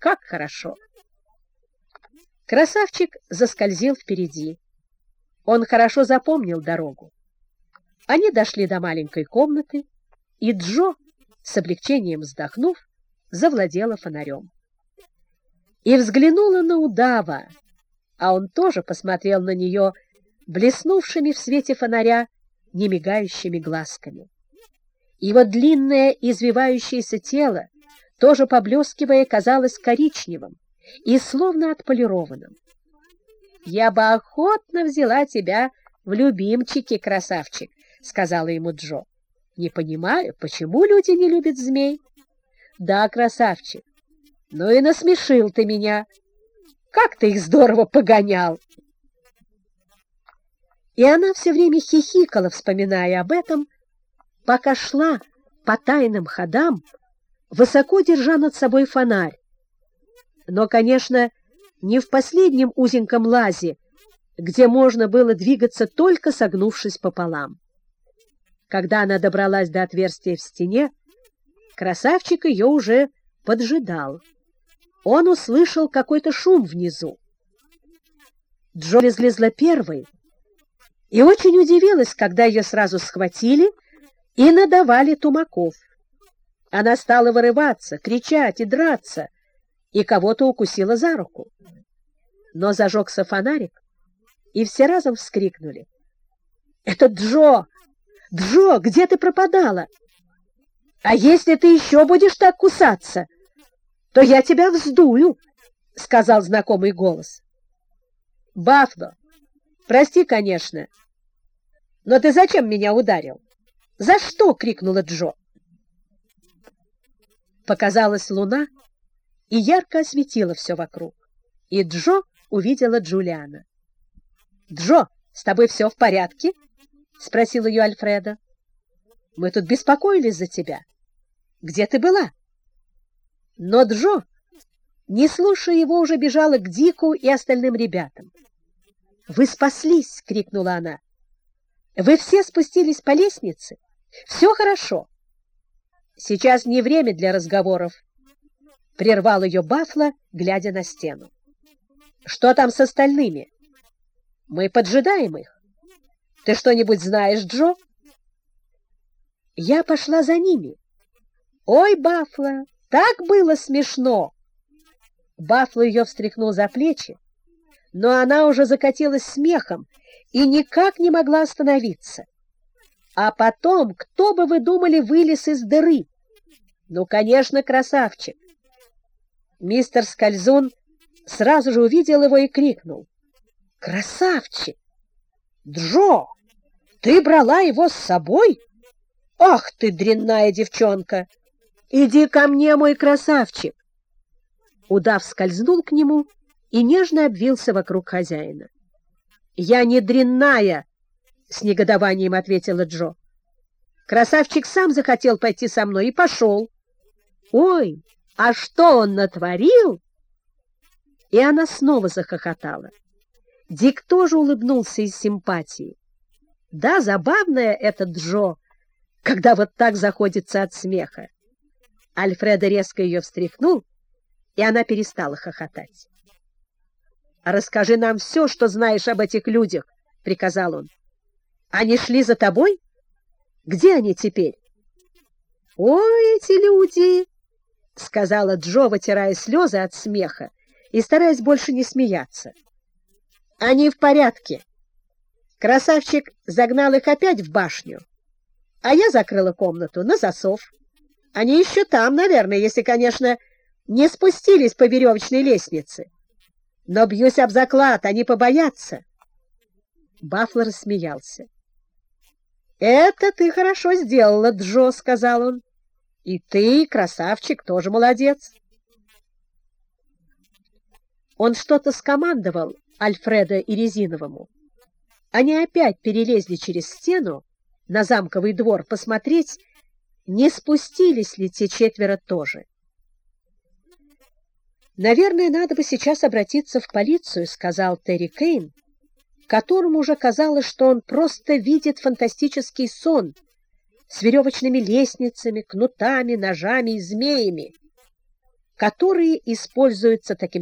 как хорошо! Красавчик заскользил впереди. Он хорошо запомнил дорогу. Они дошли до маленькой комнаты, и Джо, с облегчением вздохнув, завладела фонарем. И взглянула на удава, а он тоже посмотрел на нее блеснувшими в свете фонаря немигающими глазками. Его длинное извивающееся тело, тоже поблескивая, казалось коричневым и словно отполированным. «Я бы охотно взяла тебя в любимчики, красавчик», — сказала ему Джо. «Не понимаю, почему люди не любят змей?» «Да, красавчик, ну и насмешил ты меня. Как ты их здорово погонял!» И она все время хихикала, вспоминая об этом, пока шла по тайным ходам, высоко держа над собой фонарь. Но, конечно, не в последнем узеньком лазе, где можно было двигаться только согнувшись пополам. Когда она добралась до отверстия в стене, красавчик ее уже поджидал. Он услышал какой-то шум внизу. Джо излезла первой и очень удивилась, когда ее сразу схватили и надавали тумаков. Она стала вырываться, кричать и драться, и кого-то укусила за руку. Но зажегся фонарик, и все разом вскрикнули. «Это Джо! Джо, где ты пропадала? А если ты еще будешь так кусаться, то я тебя вздую!» — сказал знакомый голос. «Бафло, прости, конечно, но ты зачем меня ударил?» «За что?» — крикнула Джо. Показалась луна и ярко осветила все вокруг. И Джо увидела Джулиана. «Джо, с тобой все в порядке?» — спросил ее Альфреда. «Мы тут беспокоились за тебя. Где ты была?» Но Джо, не слушая его, уже бежала к Дику и остальным ребятам. «Вы спаслись!» — крикнула она. «Вы все спустились по лестнице?» Все хорошо. Сейчас не время для разговоров. Прервал ее Бафло, глядя на стену. Что там с остальными? Мы поджидаем их. Ты что-нибудь знаешь, Джо? Я пошла за ними. Ой, Бафло, так было смешно. Бафло ее встряхнул за плечи, но она уже закатилась смехом и никак не могла остановиться. А потом, кто бы вы думали, вылез из дыры? Ну, конечно, красавчик. Мистер Скользун сразу же увидел его и крикнул. Красавчик! Джо, ты брала его с собой? Ах ты, дрянная девчонка! Иди ко мне, мой красавчик! Удав скользнул к нему и нежно обвился вокруг хозяина. Я не дрянная, — с негодованием ответила Джо. Красавчик сам захотел пойти со мной и пошел. Ой, а что он натворил? И она снова захохотала. Дик тоже улыбнулся из симпатии. Да, забавная это Джо, когда вот так заходится от смеха. Альфреда резко ее встряхнул, и она перестала хохотать. «Расскажи нам все, что знаешь об этих людях», — приказал он. Они шли за тобой? Где они теперь? Ой, эти люди, сказала Джо, вытирая слезы от смеха и стараясь больше не смеяться. Они в порядке. Красавчик загнал их опять в башню, а я закрыла комнату на засов. Они еще там, наверное, если, конечно, не спустились по веревочной лестнице. Но бьюсь об заклад, они побоятся. Баффлер рассмеялся. «Это ты хорошо сделала, Джо», — сказал он. «И ты, красавчик, тоже молодец». Он что-то скомандовал Альфреда и Резиновому. Они опять перелезли через стену на замковый двор посмотреть, не спустились ли те четверо тоже. «Наверное, надо бы сейчас обратиться в полицию», — сказал Терри Кейн, которому уже казалось, что он просто видит фантастический сон с веревочными лестницами, кнутами, ножами и змеями. которые используются таким